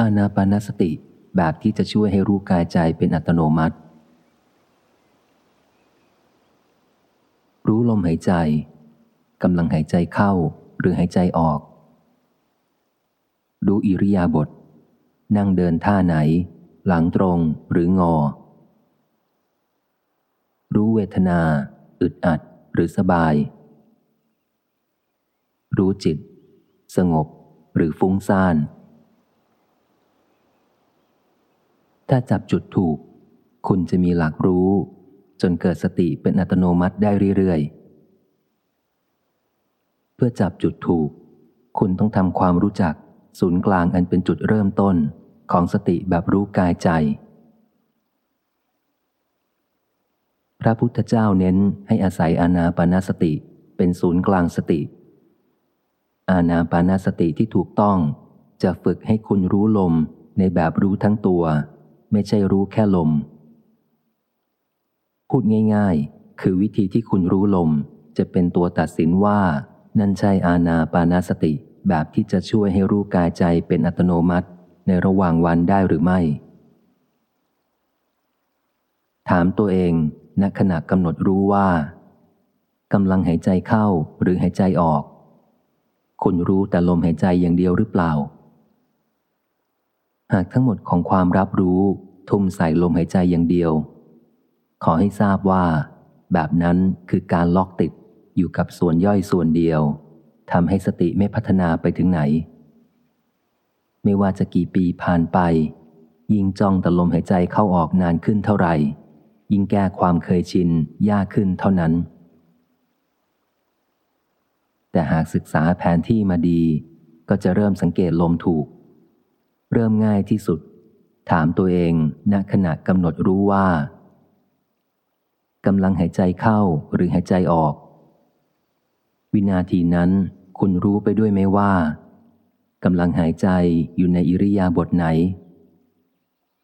อานาปานสติแบบที่จะช่วยให้รู้กายใจเป็นอัตโนมัติ รู้ลมหายใจกำลังหายใจเข้าหรือหายใจออกรู้อิริยาบถนั่งเดินท่าไหน หลังตรงหรืองอ รู้เวทนา อึดอัดหรือสบาย รู้จิต สงบหรือฟุ้งซ่าน ถ้าจับจุดถูก คุณจะมีหลักรู้ จนเกิดสติเป็นอัตโนมัติได้เรื่อยๆ เพื่อจับจุดถูก คุณต้องทำความรู้จัก ศูนย์กลางอันเป็นจุดเริ่มต้นของสติแบบรู้กายใจ พระพุทธเจ้าเน้นให้อาศัยอานาปนาสติเป็นศูนย์กลางสติ อานาปนาสติที่ถูกต้องจะฝึกให้คุณรู้ลมในแบบรู้ทั้งตัว ไม่ใช่รู้แค่ลม พูดง่ายๆ คือวิธีที่คุณรู้ลมจะเป็นตัวตัดสินว่า นั่นใช่อานาปานาสติแบบที่จะช่วยให้รู้กายใจเป็นอัตโนมัติในระหว่างวันได้หรือไม่ ถามตัวเองณขณะกำหนดรู้ว่ากำลังหายใจเข้าหรือหายใจออก คุณรู้แต่ลมหายใจอย่างเดียวหรือเปล่า หากทั้งหมดของความรับรู้ ทุ่มใส่ลมหายใจอย่างเดียว ขอให้ทราบว่า แบบนั้นคือการล็อกติดอยู่กับส่วนย่อยส่วนเดียวทำให้สติไม่พัฒนาไปถึงไหน ไม่ว่าจะกี่ปีผ่านไป ยิ่งจ้องแต่ลมหายใจเข้าออกนานขึ้นเท่าไหร่ ยิ่งแก้ความเคยชินยากขึ้นเท่านั้น แต่หากศึกษาแผนที่มาดี ก็จะเริ่มสังเกตลมถูก เริ่มง่ายที่สุด ถามตัวเองณขณะกำหนดรู้ว่ากำลังหายใจเข้าหรือหายใจออก วินาทีนั้นคุณรู้ไปด้วยไหมว่ากำลังหายใจอยู่ในอิริยาบถไหน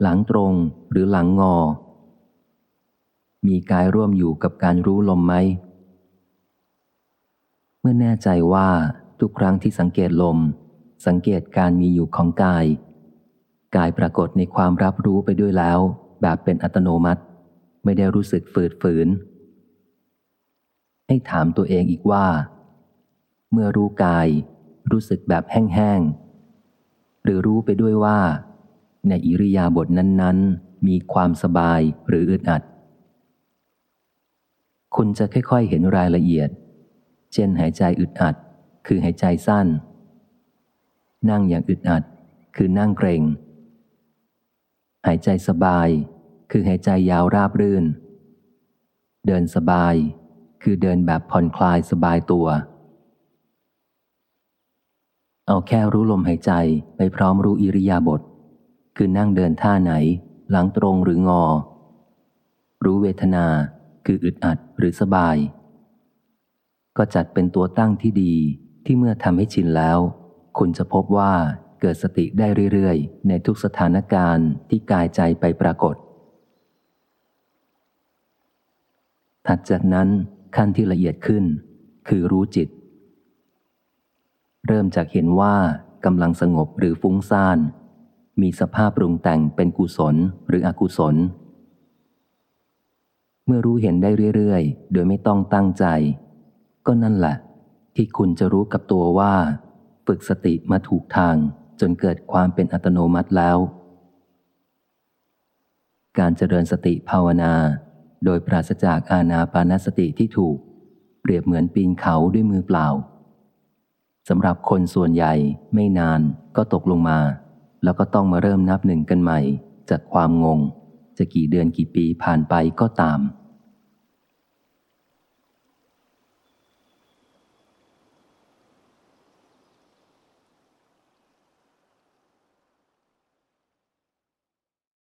หลังตรงหรือหลังงอ มีกายร่วมอยู่กับการรู้ลมไหม เมื่อแน่ใจว่าทุกครั้งที่สังเกตลม สังเกตการมีอยู่ของกาย กายปรากฏในความรับรู้ไปด้วยแล้ว แบบเป็นอัตโนมัติ ไม่ได้รู้สึกฝืดฝืน ให้ถามตัวเองอีกว่า เมื่อรู้กาย รู้สึกแบบแห้งๆ หรือรู้ไปด้วยว่า ในอิริยาบถนั้น ๆ มีความสบายหรืออึดอัด คุณจะค่อย ๆ เห็นรายละเอียด เช่นหายใจอึดอัด คือหายใจสั้น นั่งอย่างอึดอัดคือนั่งเกรง หายใจสบาย คือหายใจยาวราบรื่น เดินสบาย คือเดินแบบผ่อนคลายสบายตัว เอาแค่รู้ลมหายใจไปพร้อมรู้อิริยาบถคือนั่งเดินท่าไหน หลังตรงหรืองอ รู้เวทนา คืออึดอัดหรือสบาย ก็จัดเป็นตัวตั้งที่ดีที่เมื่อทำให้ชินแล้ว คุณจะพบว่า เกิดสติได้เรื่อยๆ ในทุกสถานการณ์ที่กายใจไปปรากฏ ถัดจากนั้นขั้นที่ละเอียดขึ้น คือรู้จิต เริ่มจากเห็นว่ากำลังสงบหรือฟุ้งซ่าน มีสภาพปรุงแต่งเป็นกุศลหรืออกุศล เมื่อรู้เห็นได้เรื่อยๆ โดยไม่ต้องตั้งใจ ก็นั่นแหละ ที่คุณจะรู้กับตัวว่า ฝึกสติมาถูกทาง จนเกิดความเป็นอัตโนมัติแล้ว การเจริญสติภาวนา โดยปราศจากอาณาปานสติที่ถูก เปรียบเหมือนปีนเขาด้วยมือเปล่าสำหรับคนส่วนใหญ่ไม่นานก็ตกลงมา แล้วก็ต้องมาเริ่มนับหนึ่งกันใหม่ จากความงง จะกี่เดือนกี่ปีผ่านไปก็ตาม